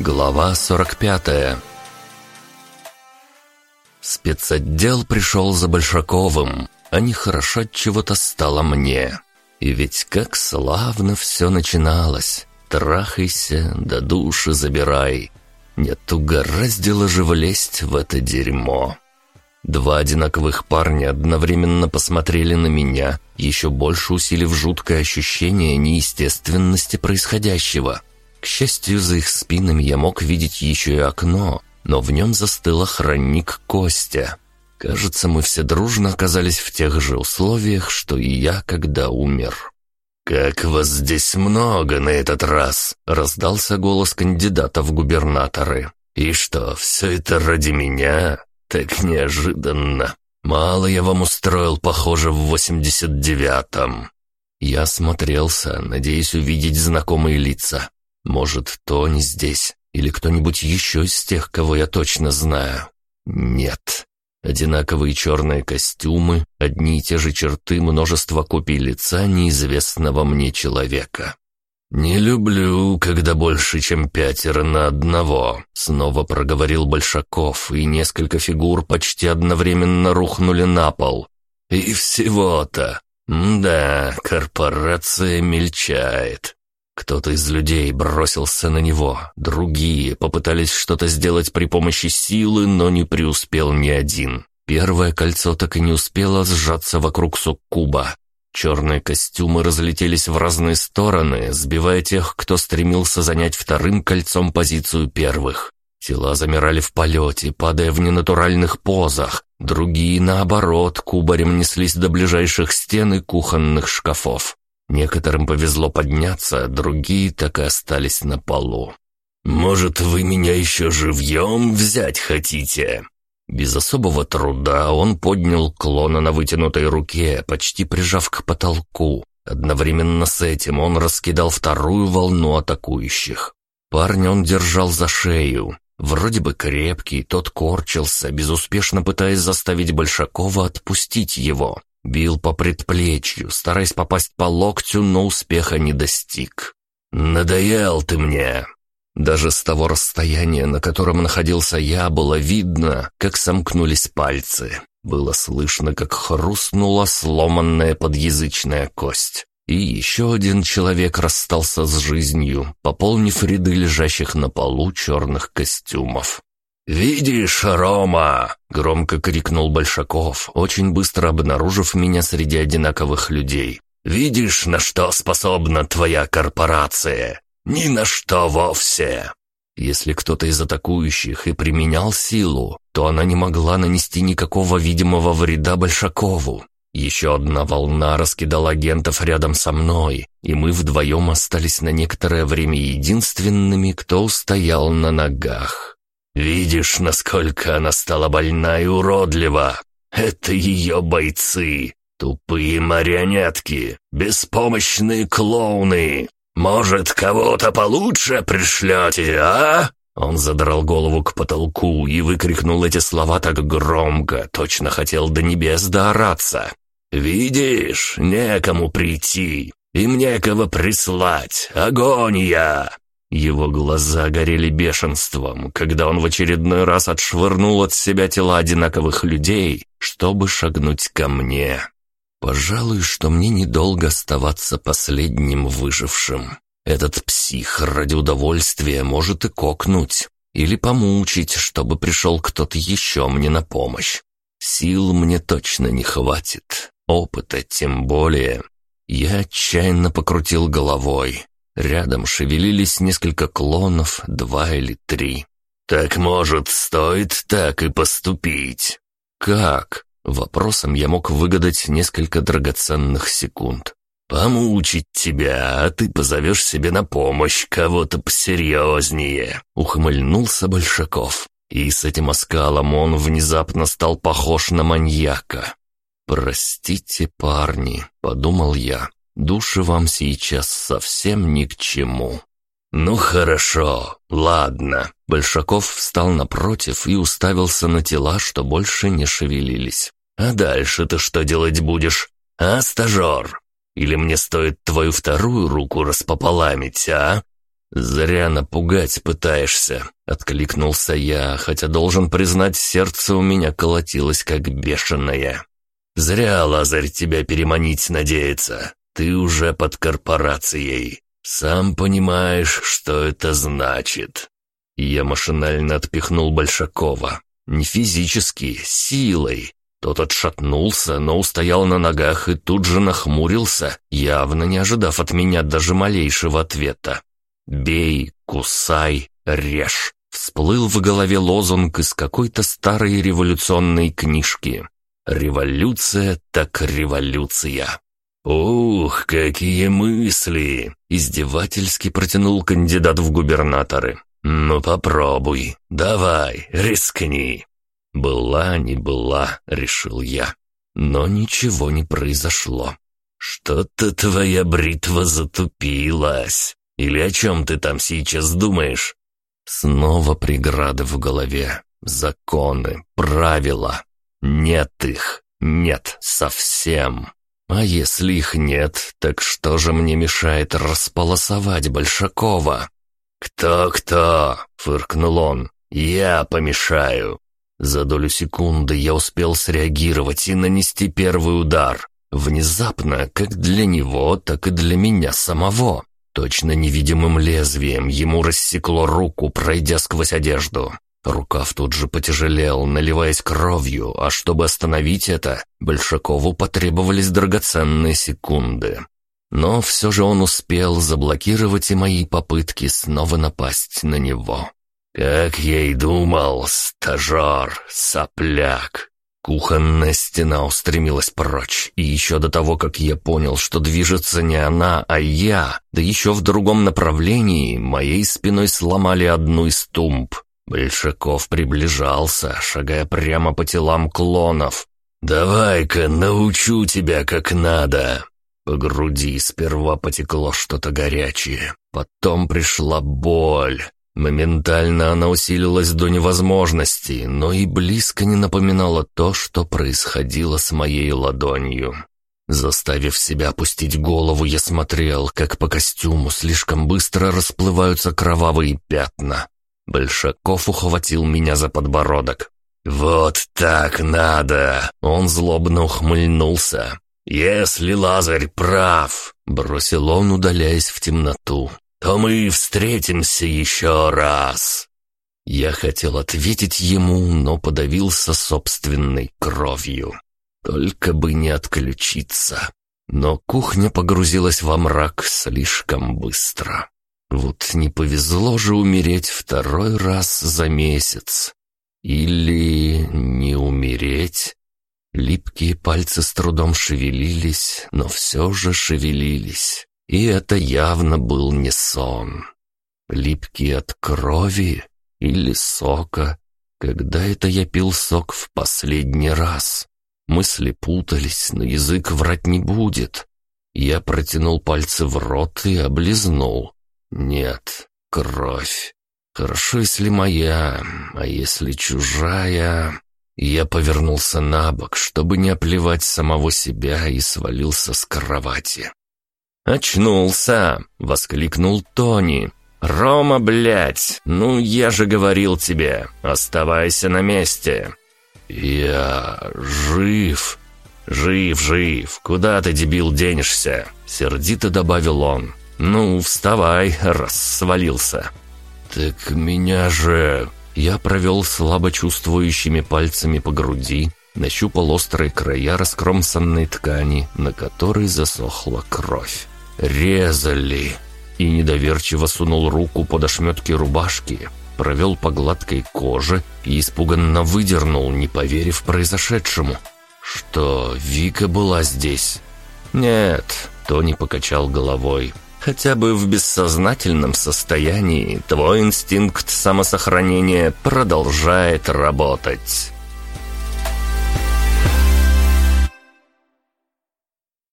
Глава 45 Спецотдел пришел за Большаковым, а нехорошо чего-то стало мне. И ведь как славно все начиналось. Трахайся, да души забирай. Нет, угораздило же влезть в это дерьмо. Два одинаковых парня одновременно посмотрели на меня, еще больше усилив жуткое ощущение неестественности происходящего. К счастью, за их спинами я мог видеть еще и окно, но в нем застыл охранник Костя. Кажется, мы все дружно оказались в тех же условиях, что и я, когда умер. «Как вас здесь много на этот раз!» — раздался голос кандидата в губернаторы. «И что, все это ради меня? Так неожиданно. Мало я вам устроил, похоже, в восемьдесят девятом». Я смотрелся, надеясь увидеть знакомые лица. Может, Тони здесь или кто-нибудь еще из тех, кого я точно знаю. Нет. Одинаковые черные костюмы, одни и те же черты, множество копий лица неизвестного мне человека. «Не люблю, когда больше, чем пятеро на одного», — снова проговорил Большаков, и несколько фигур почти одновременно рухнули на пол. «И всего-то. Да, корпорация мельчает. Кто-то из людей бросился на него, другие попытались что-то сделать при помощи силы, но не преуспел ни один. Первое кольцо так и не успело сжаться вокруг суккуба. Черные костюмы разлетелись в разные стороны, сбивая тех, кто стремился занять вторым кольцом позицию первых. Тела замирали в полете, падая в ненатуральных позах. Другие, наоборот, кубарем неслись до ближайших стен и кухонных шкафов. Некоторым повезло подняться, другие так и остались на полу. «Может, вы меня еще живьем взять хотите?» Без особого труда он поднял клона на вытянутой руке, почти прижав к потолку. Одновременно с этим он раскидал вторую волну атакующих. Парня он держал за шею. Вроде бы крепкий, тот корчился, безуспешно пытаясь заставить Большакова отпустить его. Бил по предплечью, стараясь попасть по локтю, но успеха не достиг. «Надоел ты мне!» Даже с того расстояния, на котором находился я, было видно, как сомкнулись пальцы. Было слышно, как хрустнула сломанная подъязычная кость. И еще один человек расстался с жизнью, пополнив ряды лежащих на полу черных костюмов. «Видишь, Рома!» — громко крикнул Большаков, очень быстро обнаружив меня среди одинаковых людей. «Видишь, на что способна твоя корпорация? Ни на что вовсе!» Если кто-то из атакующих и применял силу, то она не могла нанести никакого видимого вреда Большакову. Еще одна волна раскидала агентов рядом со мной, и мы вдвоем остались на некоторое время единственными, кто устоял на ногах. Видишь, насколько она стала больна и уродлива? Это ее бойцы, тупые марионетки, беспомощные клоуны. Может, кого-то получше пришлете, а?» Он задрал голову к потолку и выкрикнул эти слова так громко, точно хотел до небес доораться. «Видишь, некому прийти, им некого прислать. Агония! Его глаза горели бешенством, когда он в очередной раз отшвырнул от себя тела одинаковых людей, чтобы шагнуть ко мне. Пожалуй, что мне недолго оставаться последним выжившим. Этот псих ради удовольствия может и кокнуть, или помучить, чтобы пришел кто-то еще мне на помощь. Сил мне точно не хватит, опыта тем более. Я отчаянно покрутил головой, Рядом шевелились несколько клонов, два или три. «Так, может, стоит так и поступить?» «Как?» Вопросом я мог выгадать несколько драгоценных секунд. «Помучить тебя, а ты позовешь себе на помощь кого-то посерьезнее», — ухмыльнулся Большаков. И с этим оскалом он внезапно стал похож на маньяка. «Простите, парни», — подумал я. Души вам сейчас совсем ни к чему». «Ну хорошо, ладно». Большаков встал напротив и уставился на тела, что больше не шевелились. «А дальше ты что делать будешь? А, стажер? Или мне стоит твою вторую руку распополамить, а?» «Зря напугать пытаешься», — откликнулся я, хотя должен признать, сердце у меня колотилось как бешеное. «Зря Лазарь тебя переманить надеется. Ты уже под корпорацией. Сам понимаешь, что это значит». Я машинально отпихнул Большакова. Не физически, силой. Тот отшатнулся, но устоял на ногах и тут же нахмурился, явно не ожидав от меня даже малейшего ответа. «Бей, кусай, режь!» Всплыл в голове лозунг из какой-то старой революционной книжки. «Революция так революция!» «Ух, какие мысли!» — издевательски протянул кандидат в губернаторы. «Ну попробуй, давай, рискни!» «Была, не была», — решил я. Но ничего не произошло. «Что-то твоя бритва затупилась. Или о чем ты там сейчас думаешь?» Снова преграды в голове. Законы, правила. Нет их. Нет совсем. А если их нет, так что же мне мешает располосовать Большакова? «Кто-кто?» — фыркнул он. «Я помешаю». За долю секунды я успел среагировать и нанести первый удар. Внезапно, как для него, так и для меня самого. Точно невидимым лезвием ему рассекло руку, пройдя сквозь одежду. Рукав тут же потяжелел, наливаясь кровью, а чтобы остановить это, Большакову потребовались драгоценные секунды. Но все же он успел заблокировать и мои попытки снова напасть на него. «Как я и думал, стажер, сопляк!» Кухонная стена устремилась прочь, и еще до того, как я понял, что движется не она, а я, да еще в другом направлении, моей спиной сломали одну из тумб. Большаков приближался, шагая прямо по телам клонов. «Давай-ка научу тебя как надо!» По груди сперва потекло что-то горячее, потом пришла боль. Моментально она усилилась до невозможности, но и близко не напоминала то, что происходило с моей ладонью. Заставив себя опустить голову, я смотрел, как по костюму слишком быстро расплываются кровавые пятна. Большаков ухватил меня за подбородок. «Вот так надо!» Он злобно ухмыльнулся. «Если Лазарь прав», — бросил он, удаляясь в темноту, «то мы встретимся еще раз». Я хотел ответить ему, но подавился собственной кровью. Только бы не отключиться. Но кухня погрузилась во мрак слишком быстро. Вот не повезло же умереть второй раз за месяц. Или не умереть. Липкие пальцы с трудом шевелились, но все же шевелились. И это явно был не сон. Липкие от крови или сока. Когда это я пил сок в последний раз? Мысли путались, но язык врать не будет. Я протянул пальцы в рот и облизнул. Нет, кровь. Хорошо, если моя, а если чужая... Я повернулся на бок, чтобы не оплевать самого себя, и свалился с кровати. «Очнулся!» — воскликнул Тони. «Рома, блядь! Ну, я же говорил тебе, оставайся на месте!» «Я жив!» «Жив, жив! Куда ты, дебил, денешься?» Сердито добавил он. «Ну, вставай, раз свалился!» «Так меня же...» Я провел слабо чувствующими пальцами по груди, нащупал острые края раскромсанной ткани, на которой засохла кровь. «Резали!» И недоверчиво сунул руку под ошметки рубашки, провел по гладкой коже и испуганно выдернул, не поверив произошедшему. «Что, Вика была здесь?» «Нет», — Тони покачал головой. Хотя бы в бессознательном состоянии твой инстинкт самосохранения продолжает работать.